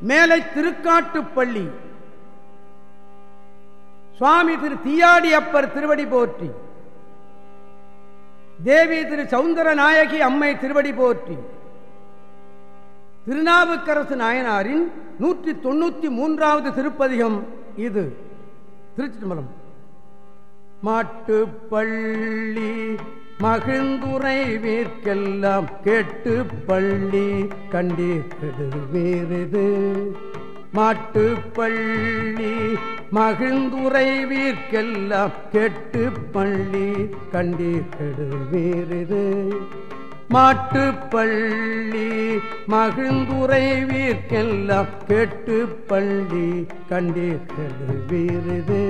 மேலை திருக்காட்டுப்பள்ளி சுவாமி திரு தீயாடி அப்பர் திருவடி போற்றி. தேவி திரு சவுந்தர நாயகி அம்மை திருவடி போற்றி. திருநாவுக்கரசு நாயனாரின் நூற்றி தொண்ணூத்தி மூன்றாவது திருப்பதிகம் இது. திருச்சிதம்பரம் மாட்டுப்பள்ளி மகிழ்ந்துரை வீர்க்கெல்லாம் கேட்டு பள்ளி கண்டீர்கெடுவேறுது மாட்டுப்பள்ளி மகிழ்ந்துரை வீர்க்கெல்லாம் கெட்டு பள்ளி கண்டீர்கெடுவேறுது மாட்டுப்பள்ளி மகிழ்ந்துரை வீர்க்கெல்லாம் கெட்டு பள்ளி கண்டீர்கெடுவீருது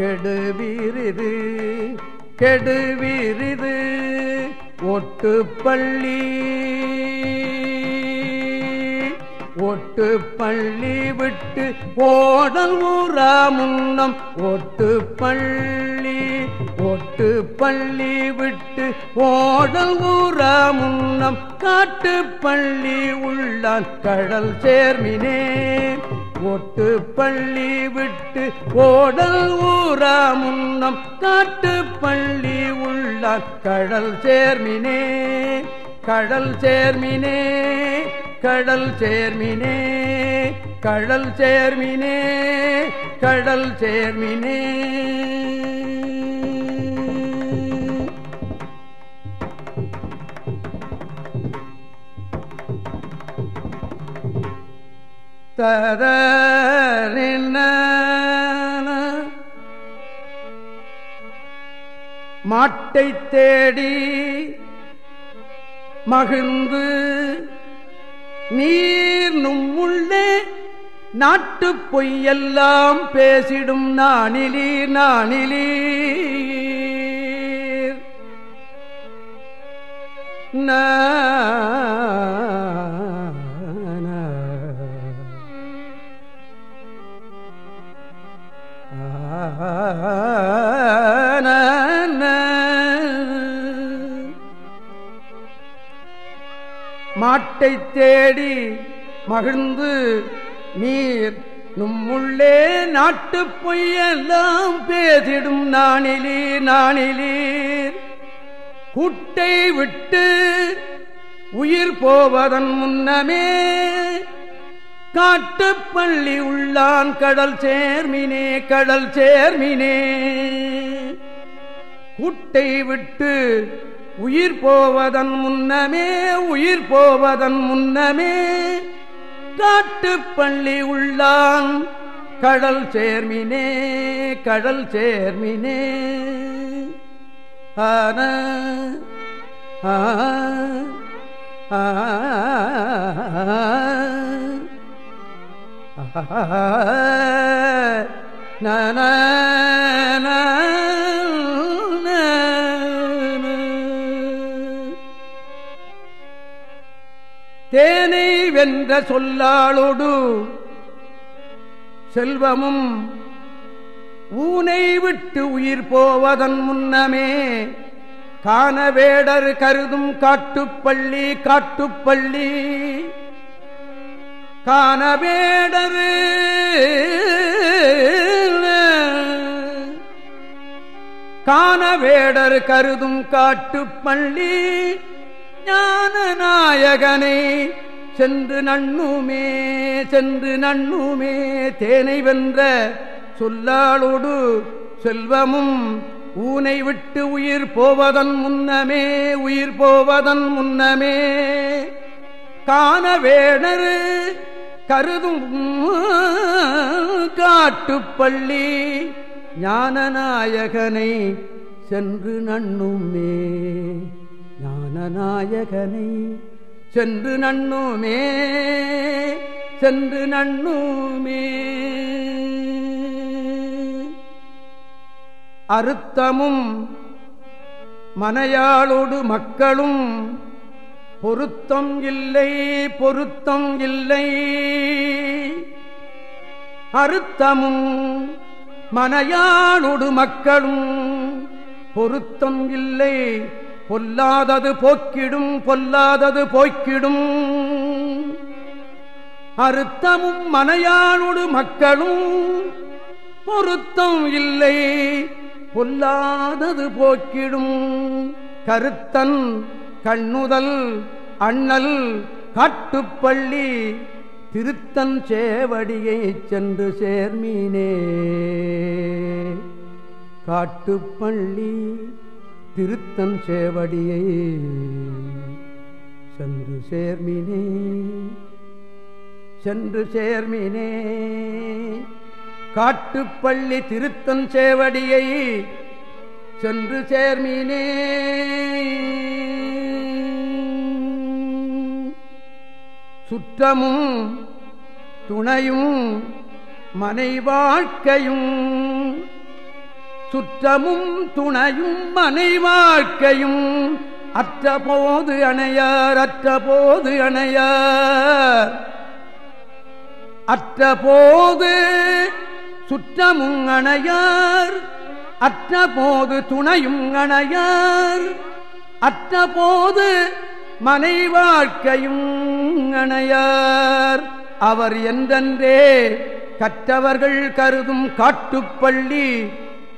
கெடுவீரிது கெடுவிரிது ஒட்டு பள்ளி. ஒட்டு பள்ளி விட்டு ஓடல் ஊரா முன்னம். ஒட்டு பள்ளி ஒட்டு பள்ளி விட்டு ஓடல் ஊரா முன்னம். காட்டு பள்ளி உள்ளான் கடல் சேர்மினே. ஒட்டு பள்ளி விட்டு ஓடல் ஊரா முன்னம். காட்டு பள்ளி உள்ளான் கடல் சேர்மினே. கடல் சேர்மினே. கடல் சேர்மினே கடல் சேர்மினே கடல் சேர்மினே. தரின மாட்டை தேடி மகிழ்ந்து நீர் நும்முள்ளே நாட்டு பொய்யெல்லாம் பேசிடும் நானிலீர் நானிலீர் ஆ. மாட்டை தேடி மகிழ்ந்து நீர் நும்முள்ளே நாட்டு பொய்யெல்லாம் பேசிடும் நானிலீர் நானிலீர் கூட்டை விட்டு உயிர் போவதன் முன்னமே காட்டுப்பள்ளி உள்ளான் கடல் சேர்மினே கடல் சேர்மினே. கூட்டை விட்டு உயிர் போவதன் முன்னமே உயிர் போவதன் முன்னமே காட்டுப்பள்ளி உள்ளான் கடல் சேர்மினே கடல் சேர்மினே ஆன ஆ ஆ நன தேனை வென்ற சொல்லாளோடு செல்வமும் ஊனை விட்டு உயிர் போவதன் முன்னமே காணவேடர் கருதும் காட்டுப்பள்ளி காட்டுப்பள்ளி. காணவேடர் காணவேடர் கருதும் காட்டுப்பள்ளி. ஞான நாயகனை சென்று நண்ணுமே சென்று நண்ணுமே தேனை வென்ற சொல்லாளோடு செல்வமும் ஊனை விட்டு உயிர் போவதன் முன்னமே உயிர் போவதன் முன்னமே. காண வேணர் கருதும் காட்டுப்பள்ளி ஞானநாயகனை சென்று நண்ணுமே. ஜனநாயகனை சென்று நண்ணுமே சென்று நண்ணுமே. அறுத்தமும் மனையாளோடு மக்களும் பொருத்தம் இல்லை பொருத்தம் இல்லை. அறுத்தமும் மனையாளோடு மக்களும் பொருத்தம் இல்லை பொல்லாதது போக்கிடும் பொல்லாதது போக்கிடும் அறுத்தமும் மனையானோடு மக்களும் பொருத்தம் இல்லை பொல்லாதது போக்கிடும். கருத்தன் கண்ணுதல் அண்ணல் காட்டுப்பள்ளி திருத்தன் சேவடியை சென்று சேர்மீனே. காட்டுப்பள்ளி திருத்தன் சேவடியை சென்று சேர்மினே சென்று சேர்மினே. காட்டுப்பள்ளி திருத்தன் சேவடியை சென்று சேர்மினே. சுற்றமும் துணையும் மனை வாழ்க்கையும் சுற்றமும் துணையும் மனை வாழ்க்கையும் அற்ற போது அணையார் அற்ற போது அணையார். அற்ற போது சுற்றமும் அணையார் அற்ற போது துணையும் அணையார். அற்ற போது மனை வாழ்க்கையும் அணையார். அவர் என்றென்றே கற்றவர்கள் கருதும் காட்டுப்பள்ளி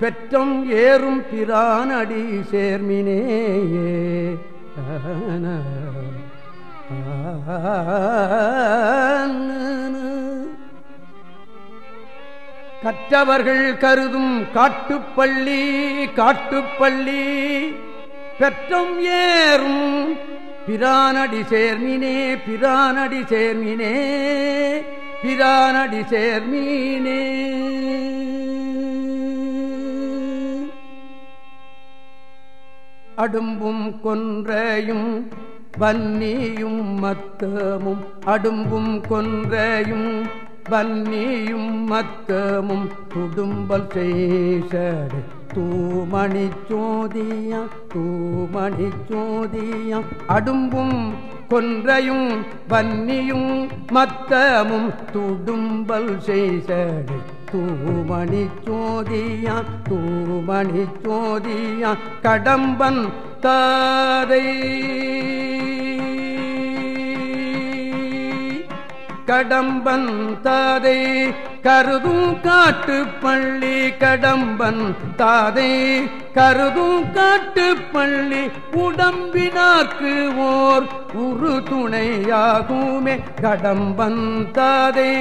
பெற்றம் ஏறும் பிரான் அடி சேர்மினேயே. கற்றவர்கள் கருதும் காட்டுப்பள்ளி காட்டுப்பள்ளி. பெற்றம் ஏறும் பிரானடி சேர்மினே பிரானடி சேர்மினே பிரானடி சேர்மீனே. அடும்பும் கொன்றையும் வன்னியும் மத்தமும். அடும்பும் கொன்றையும் வன்னியும் மத்தமும். துடும்பல் சேஷடு தூமணி சோதியா தூமணி சோதியா. அடும்பும் கொன்றையும் வன்னியும் மத்தமும். துடும்பல் சேஷடு தூமணி சோதியா தூமணி சோதியா கடம்பன் தாரை. கடம்பன் தாரை. கருதும் காட்டு பள்ளி கடம்பன் தாதை. கருதும் காட்டு பள்ளி உடம்பினாக்கு ஓர் உரு துணையாகுமே கடம்பன் தாதை.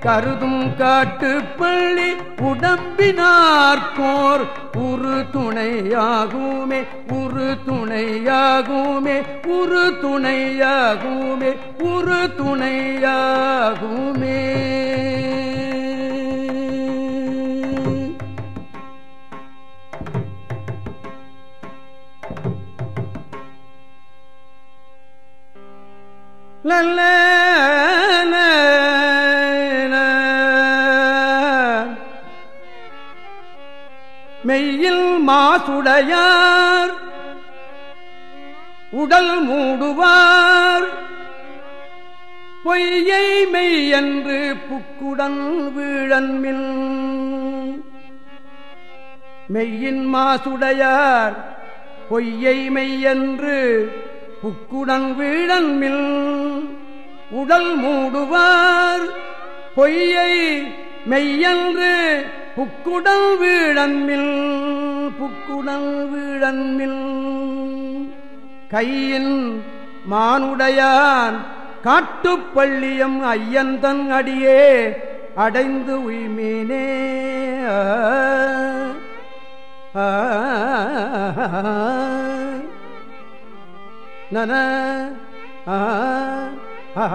கருதும் காட்டு பள்ளி உடம்பினார்கோர் உரு துணையாகுமே உரு துணையாகுமே உரு துணையாகுமே உரு துணையாகுமே. நல்ல மெய்யில் மாசுடையார் உடல் மூடுவார். பொய்யை மெய் என்று புக்குடன் வீழன்மில் மெய்யின் மாசுடையார் பொய்யை மெய் என்று புக்குடன் வீழன்மில் உடல் மூடுவார். பொய்யை மெய்யன்று புக்குடல் வீழன்மில் புக்குடல் வீழன்மில் கையின் மானுடையான் காட்டுப்பள்ளியம் ஐயந்தன் அடியே அடைந்து உய்மீனே. ஆ. நன ah, ah,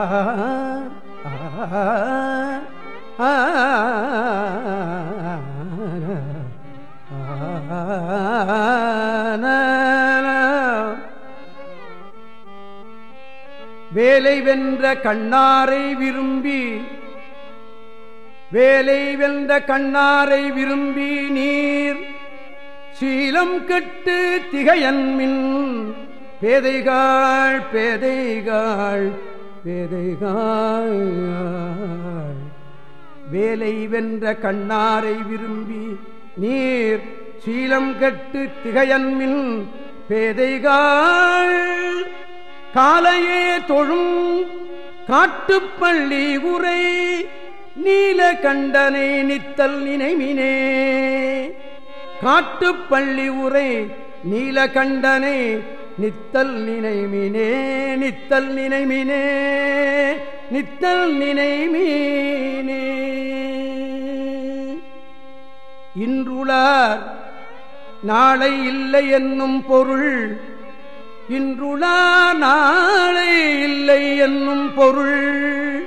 ah, வேலை வென்ற கண்ணாரை விரும்பி வேலை வென்ற கண்ணாரை விரும்பி நீர் சீலம் கெட்டு திகையன்மின் பேதைகாள் பேதைகாள் பேதைகாள். வேலை வென்ற கண்ணாரை விரும்பி நீர் சீலம் கட்டு திகையன்மின் பேதைகாள். காலையே தொழும் காட்டுப்பள்ளி உரை நீல கண்டனை நித்தல் நினைமினே. காட்டுப்பள்ளி உரை நீல கண்டனை நித்தல் நினைமினே நித்தல் நினைமினே நித்தல் நினைமீனே. இன்றுளார் நாளை இல்லை என்னும் பொருள் இன்றுளா நாளை இல்லை என்னும் பொருள்.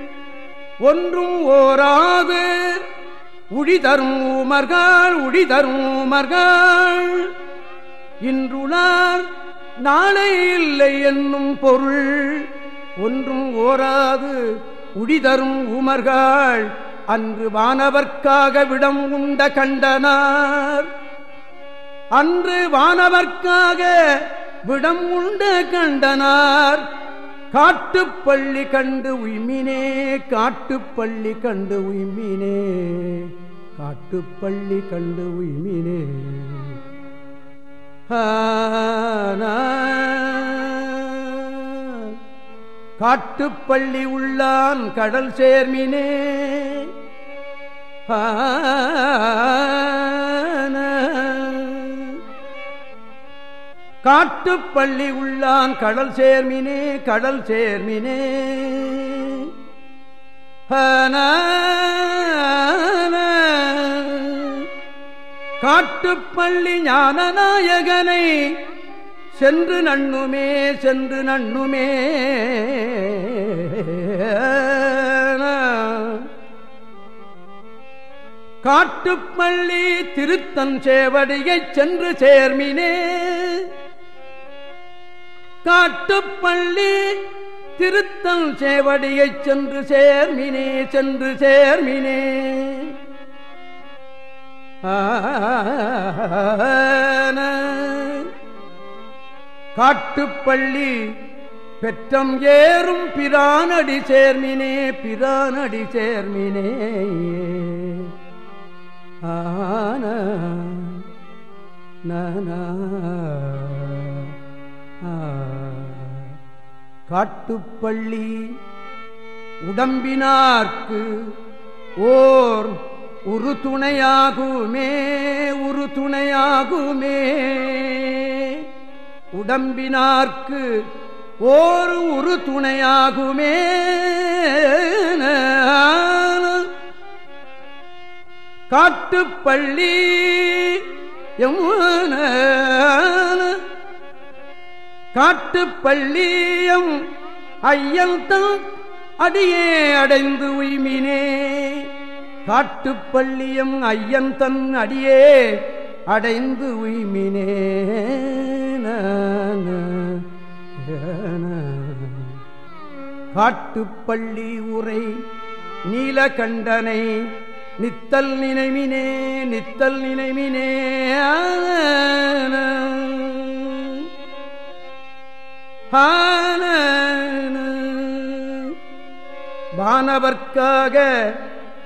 ஒன்றும் ஓராது உடி தரும் ஊமர்கள் உடி ஊமர்கள் இன்றுளார் நாளை இல்லை என்னும் பொருள் ஒன்றும் ஓராது. உடிதரும் உமர்கள் அன்று வானவர்க்காக விடம் உண்ட கண்டனார். அன்று வானவர்க்காக விடம் உண்ட கண்டனார். காட்டுப்பள்ளி கண்டு உய்மினே காட்டுப்பள்ளி கண்டு உய்மினே காட்டுப்பள்ளி கண்டு உய்மினே. காட்டுப்பள்ளி உள்ளான் கடல் சேர்மினே. காட்டுப்பள்ளி உள்ளான் கடல் சேர்மினே கடல் சேர்மினே. ஹன காட்டுப்பள்ளி ஞானநாயகனை சென்று நண்ணுமே சென்று நண்ணுமே. காட்டுப்பள்ளி திருத்தன் சேவடியை சென்று சேர்மினே. காட்டுப்பள்ளி திருத்தன் சேவடியை சென்று சேர்மினே சென்று சேர்மினே. காட்டுப்பள்ளி பெற்றம் ஏறும் பிரானடி சேர்மினே பிரானடி சேர்மினே. ஆன காட்டுப்பள்ளி உடம்பினார்க்கு ஓர் உரு துணையாகுமே உரு துணையாகுமே. உடம்பினார்க்கு ஓர் உரு துணையாகுமே. காட்டுப்பள்ளி எம்மன காட்டுப்பள்ளியம் ஐயல் தான் அடியே அடைந்து உய்மினே. காட்டுப்பள்ளியம் ஐயன் தன் அடியே அடைந்து உய்மினே. காட்டுப்பள்ளி உரை நீலகண்டனை நித்தல் நினைமினே நித்தல் நினைமினே. வானவர்க்காக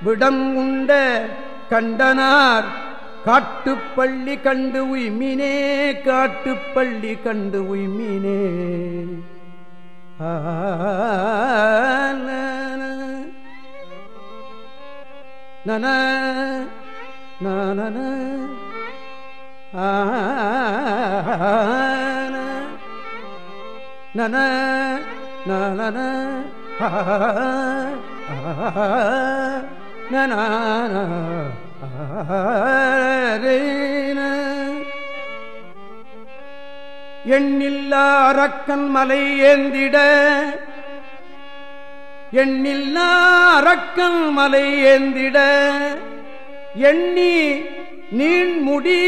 விடம் உண்ட கண்டனார். காட்டுப்பள்ளி கண்டு உய்மினே காட்டுப்பள்ளி கண்டு உய்மினே. நன நன நன நன ஆ. எண்ணில்லா அரக்கன் மலை ஏந்திட எண்ணில்லா அரக்கன் மலை ஏந்திட எண்ணி நீண்முடி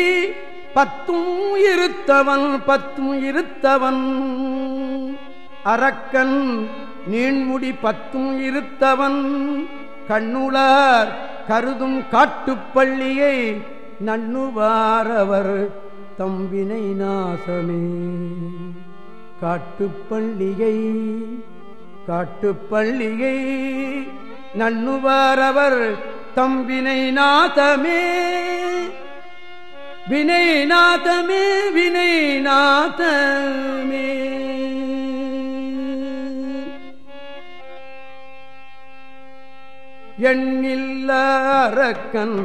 பத்தும் இருத்தவன் பத்தும் இருத்தவன். அரக்கன் நீண்முடி பத்தும் இருத்தவன். கண்ணுளார் கருதும் காட்டுப்பள்ளியை நண்ணுவாரவர் தம்பினை நாசமே. காட்டுப்பள்ளியை காட்டுப்பள்ளியை நண்ணுவாரவர் தம்பினை நாதமே வினை நாதமே எண்ணில்ல அரக்கன்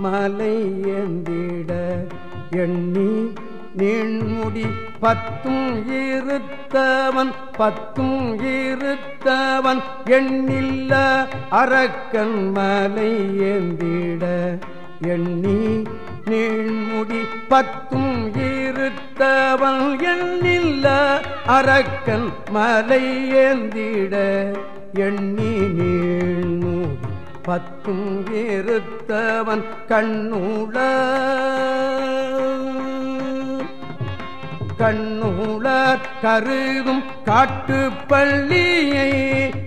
மலை ஏந்திட எண்ணி நீண்முடி பத்தும் இருத்தவன் பத்தும் இருத்தவன் எண்ணில்ல அரக்கன் மலை ஏந்திட எண்ணி நீண்முடி பத்தும் இருத்தவன் எண்ணில்ல அரக்கன் மலை ஏந்திட எண்ணி நீண்முடி பத்தும் இருத்தவன் கண்ணுள. கண்ணூளர் கருதும் காட்டு பள்ளியை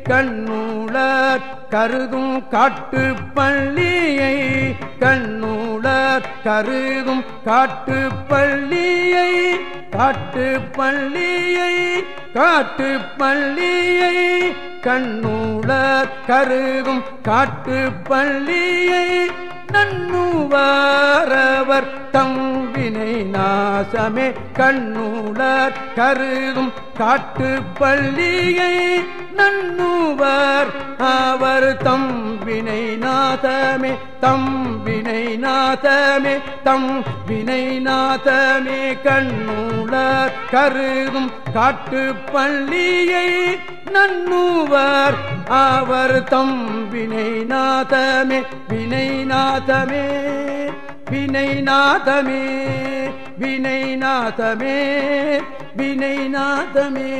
கண்ணூளர் கருதும் காட்டு பள்ளியை கண்ணூளர் கருதும் காட்டு பள்ளியை காட்டு பள்ளியை காட்டு பள்ளியை கண்ணூளர் கருகும் காட்டு பள்ளியை நன்னுவாரவர் தம்பினை நாசமே கண்ணூலர் கருகும் காட்டு பள்ளியை நன்னுவர் அவர் தம்பினை தம் வினை நாதமே தம் வினை நாதமே கண்ணூலர் கருதும் காட்டு பள்ளியை நன்னுவர் அவர் தம் வினை நாதமே வினை நாதமே வினை நாதமே வினை நாதமே வினை நாதமே